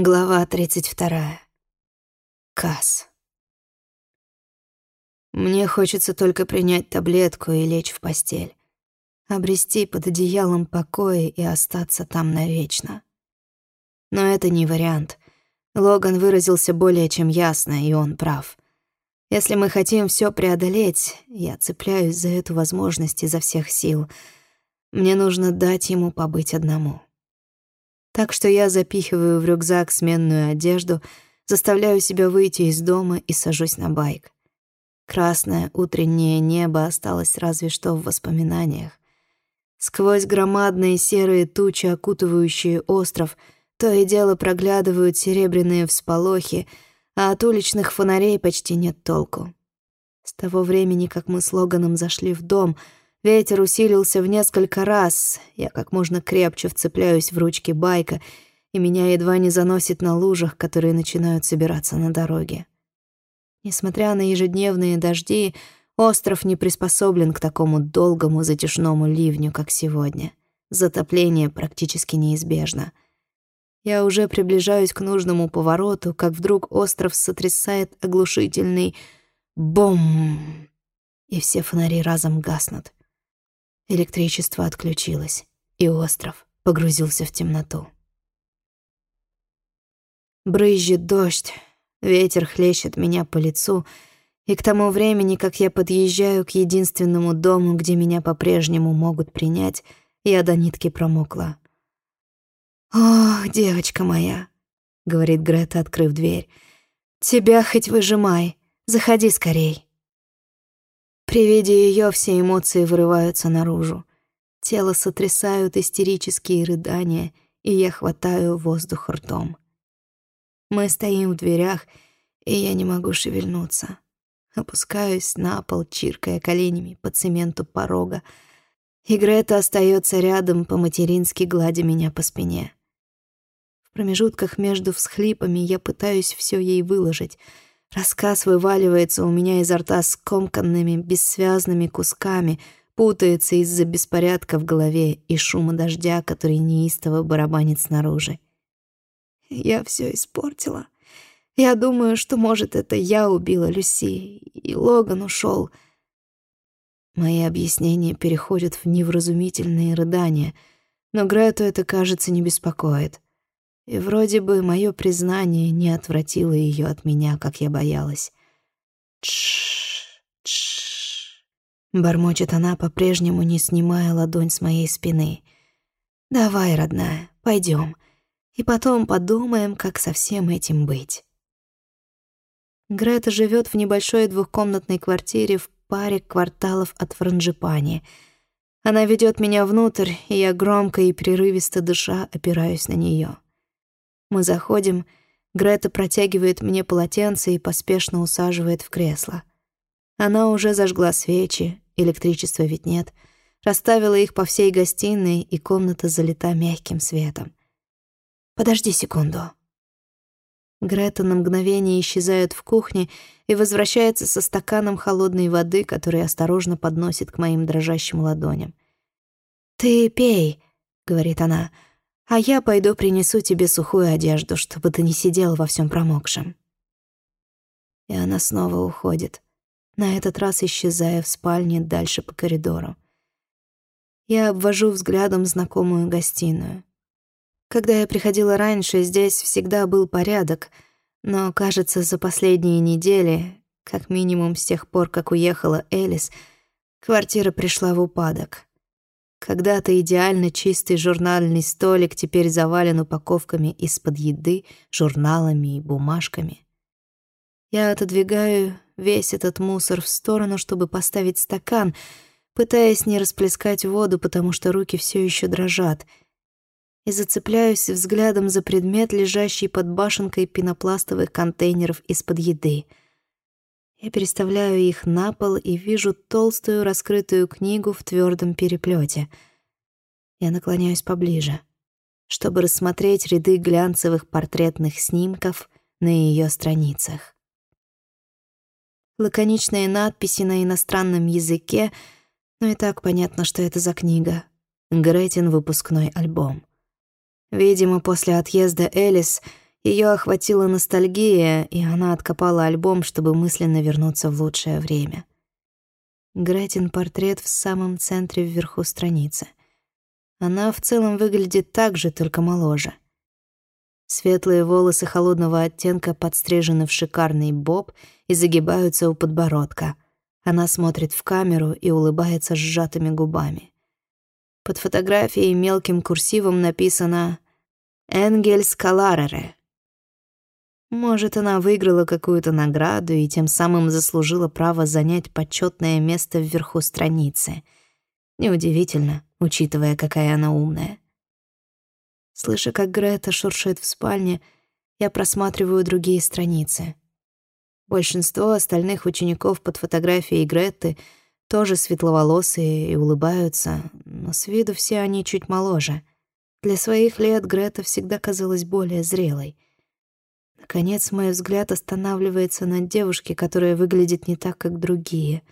Глава 32. Касс. Мне хочется только принять таблетку и лечь в постель. Обрести под одеялом покоя и остаться там навечно. Но это не вариант. Логан выразился более чем ясно, и он прав. Если мы хотим все преодолеть, я цепляюсь за эту возможность изо всех сил. Мне нужно дать ему побыть одному. Так что я запихиваю в рюкзак сменную одежду, заставляю себя выйти из дома и сажусь на байк. Красное утреннее небо осталось разве что в воспоминаниях. Сквозь громадные серые тучи, окутывающие остров, то и дело проглядывают серебряные всполохи, а от уличных фонарей почти нет толку. С того времени, как мы с Логаном зашли в дом — Ветер усилился в несколько раз. Я как можно крепче вцепляюсь в ручки байка, и меня едва не заносит на лужах, которые начинают собираться на дороге. Несмотря на ежедневные дожди, остров не приспособлен к такому долгому затяжному ливню, как сегодня. Затопление практически неизбежно. Я уже приближаюсь к нужному повороту, как вдруг остров сотрясает оглушительный бом, и все фонари разом гаснут. Электричество отключилось, и остров погрузился в темноту. Брызжет дождь, ветер хлещет меня по лицу, и к тому времени, как я подъезжаю к единственному дому, где меня по-прежнему могут принять, я до нитки промокла. «Ох, девочка моя», — говорит Грета, открыв дверь, — «тебя хоть выжимай, заходи скорей». При виде ее все эмоции вырываются наружу. Тело сотрясают истерические рыдания, и я хватаю воздух ртом. Мы стоим в дверях, и я не могу шевельнуться. Опускаюсь на пол, чиркая коленями по цементу порога, и Грета остается рядом, по-матерински гладя меня по спине. В промежутках между всхлипами я пытаюсь все ей выложить — Рассказ вываливается у меня изо рта скомканными, бессвязными кусками, путается из-за беспорядка в голове и шума дождя, который неистово барабанит снаружи. Я все испортила. Я думаю, что, может, это я убила Люси, и Логан ушел. Мои объяснения переходят в невразумительные рыдания, но Грету это, кажется, не беспокоит. И вроде бы мое признание не отвратило ее от меня, как я боялась. Тш, тш. Бормочет она, по-прежнему не снимая ладонь с моей спины. Давай, родная, пойдем, и потом подумаем, как со всем этим быть. Грета живет в небольшой двухкомнатной квартире в паре кварталов от Франжипани. Она ведет меня внутрь, и я громко и прерывисто дыша опираюсь на нее. Мы заходим, Грета протягивает мне полотенце и поспешно усаживает в кресло. Она уже зажгла свечи, электричества ведь нет, расставила их по всей гостиной, и комната залита мягким светом. «Подожди секунду». Грета на мгновение исчезает в кухне и возвращается со стаканом холодной воды, который осторожно подносит к моим дрожащим ладоням. «Ты пей», — говорит она, — а я пойду принесу тебе сухую одежду, чтобы ты не сидел во всем промокшем». И она снова уходит, на этот раз исчезая в спальне дальше по коридору. Я обвожу взглядом знакомую гостиную. Когда я приходила раньше, здесь всегда был порядок, но, кажется, за последние недели, как минимум с тех пор, как уехала Элис, квартира пришла в упадок. Когда-то идеально чистый журнальный столик теперь завален упаковками из-под еды, журналами и бумажками. Я отодвигаю весь этот мусор в сторону, чтобы поставить стакан, пытаясь не расплескать воду, потому что руки все еще дрожат, и зацепляюсь взглядом за предмет, лежащий под башенкой пенопластовых контейнеров из-под еды — я переставляю их на пол и вижу толстую раскрытую книгу в твердом переплете. Я наклоняюсь поближе, чтобы рассмотреть ряды глянцевых портретных снимков на ее страницах. Лаконичные надписи на иностранном языке, но и так понятно, что это за книга. Гретин выпускной альбом. Видимо, после отъезда Элис Ее охватила ностальгия, и она откопала альбом, чтобы мысленно вернуться в лучшее время. Гретин портрет в самом центре вверху страницы. Она в целом выглядит так же, только моложе. Светлые волосы холодного оттенка подстрижены в шикарный боб и загибаются у подбородка. Она смотрит в камеру и улыбается сжатыми губами. Под фотографией мелким курсивом написано «Энгельс Каларере». Может, она выиграла какую-то награду и тем самым заслужила право занять почетное место вверху страницы. Неудивительно, учитывая, какая она умная. Слыша, как Грета шуршит в спальне, я просматриваю другие страницы. Большинство остальных учеников под фотографией Греты тоже светловолосые и улыбаются, но с виду все они чуть моложе. Для своих лет Грета всегда казалась более зрелой. Наконец, мой взгляд останавливается на девушке, которая выглядит не так, как другие.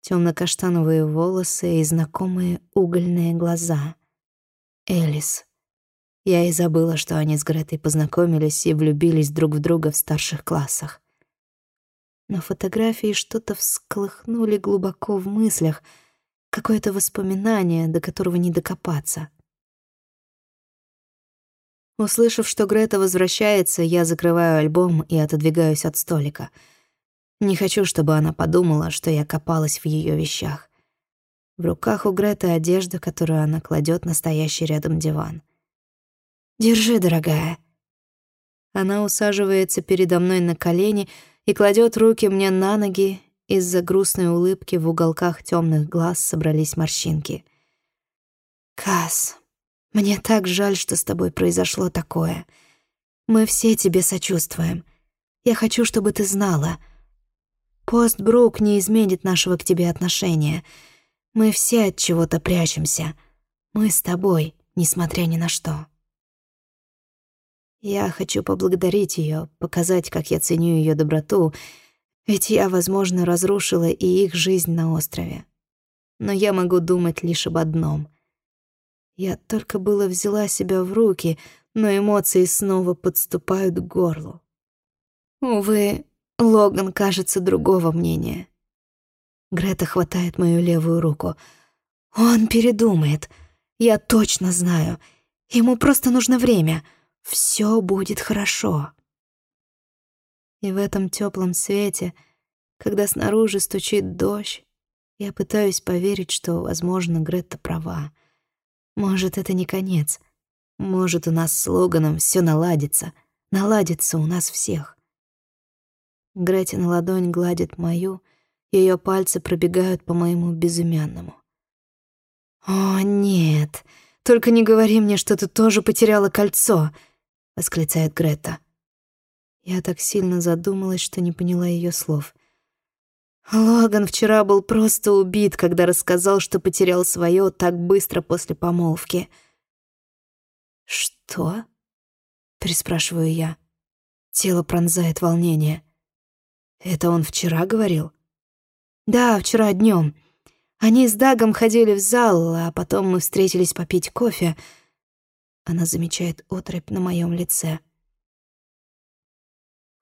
Темно-каштановые волосы и знакомые угольные глаза. Элис. Я и забыла, что они с Гретой познакомились и влюбились друг в друга в старших классах. На фотографии что-то всколыхнули глубоко в мыслях, какое-то воспоминание, до которого не докопаться. Услышав, что Грета возвращается, я закрываю альбом и отодвигаюсь от столика. Не хочу, чтобы она подумала, что я копалась в ее вещах. В руках у Греты одежда, которую она кладет на стоящий рядом диван. Держи, дорогая. Она усаживается передо мной на колени и кладет руки мне на ноги. Из-за грустной улыбки в уголках темных глаз собрались морщинки. Кас, мне так жаль, что с тобой произошло такое. Мы все тебе сочувствуем. Я хочу, чтобы ты знала. Пост Брук не изменит нашего к тебе отношения. Мы все от чего-то прячемся. Мы с тобой, несмотря ни на что. Я хочу поблагодарить ее, показать, как я ценю ее доброту, ведь я, возможно, разрушила и их жизнь на острове. Но я могу думать лишь об одном. Я только было взяла себя в руки, но эмоции снова подступают к горлу. Увы, Логан кажется другого мнения. Грета хватает мою левую руку. Он передумает. Я точно знаю. Ему просто нужно время — все будет хорошо. И в этом теплом свете, когда снаружи стучит дождь, я пытаюсь поверить, что, возможно, Гретта права. Может, это не конец. Может, у нас с Логаном все наладится. Наладится у нас всех. Гретина ладонь гладит мою, ее пальцы пробегают по моему безымянному. «О, нет, только не говори мне, что ты тоже потеряла кольцо!» — восклицает Грета. Я так сильно задумалась, что не поняла ее слов. Логан вчера был просто убит, когда рассказал, что потерял свое так быстро после помолвки. «Что?» — переспрашиваю я. Тело пронзает волнение. «Это он вчера говорил?» «Да, вчера днем. Они с Дагом ходили в зал, а потом мы встретились попить кофе». Она замечает отрыбь на моем лице.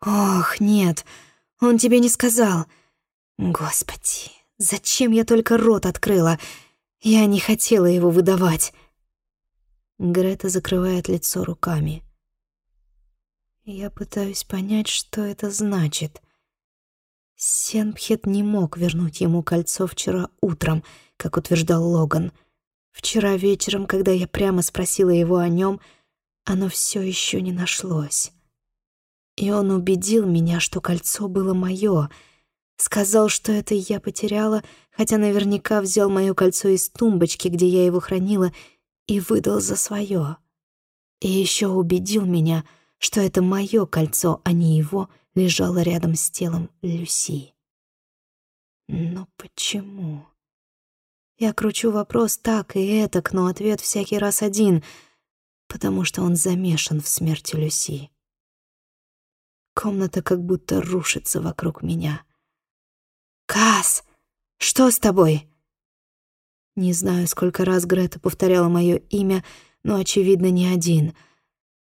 «Ох, нет, он тебе не сказал. Господи, зачем я только рот открыла? Я не хотела его выдавать». Грета закрывает лицо руками. Я пытаюсь понять, что это значит. Сенпхет не мог вернуть ему кольцо вчера утром, как утверждал Логан — Вчера вечером, когда я прямо спросила его о нем, оно все еще не нашлось. И он убедил меня, что кольцо было мое, сказал, что это я потеряла, хотя наверняка взял мое кольцо из тумбочки, где я его хранила, и выдал за свое. И еще убедил меня, что это мое кольцо, а не его, лежало рядом с телом Люси. Но почему? Я кручу вопрос так и этак, но ответ всякий раз один, потому что он замешан в смерти Люси. Комната как будто рушится вокруг меня. «Кас, что с тобой?» Не знаю, сколько раз Грета повторяла мое имя, но, очевидно, не один.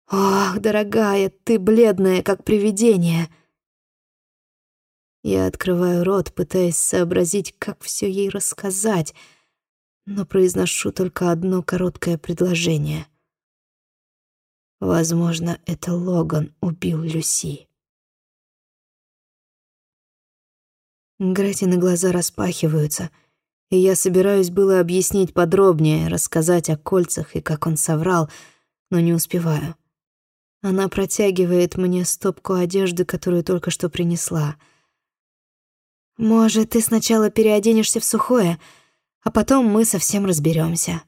«Ох, дорогая, ты бледная, как привидение!» Я открываю рот, пытаясь сообразить, как все ей рассказать, но произношу только одно короткое предложение. Возможно, это Логан убил Люси. Гретины глаза распахиваются, и я собираюсь было объяснить подробнее, рассказать о кольцах и как он соврал, но не успеваю. Она протягивает мне стопку одежды, которую только что принесла. «Может, ты сначала переоденешься в сухое, а потом мы совсем разберемся.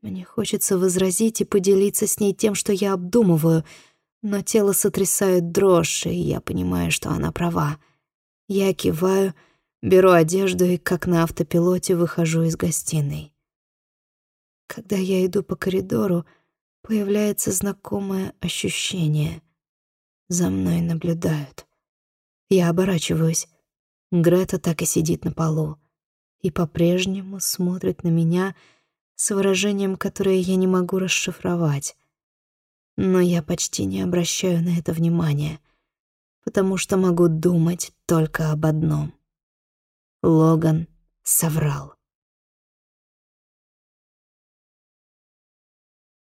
Мне хочется возразить и поделиться с ней тем, что я обдумываю, но тело сотрясает дрожь, и я понимаю, что она права. Я киваю, беру одежду и, как на автопилоте, выхожу из гостиной. Когда я иду по коридору, появляется знакомое ощущение. За мной наблюдают. Я оборачиваюсь. Грета так и сидит на полу и по-прежнему смотрит на меня с выражением, которое я не могу расшифровать. Но я почти не обращаю на это внимания — потому что могу думать только об одном. Логан соврал.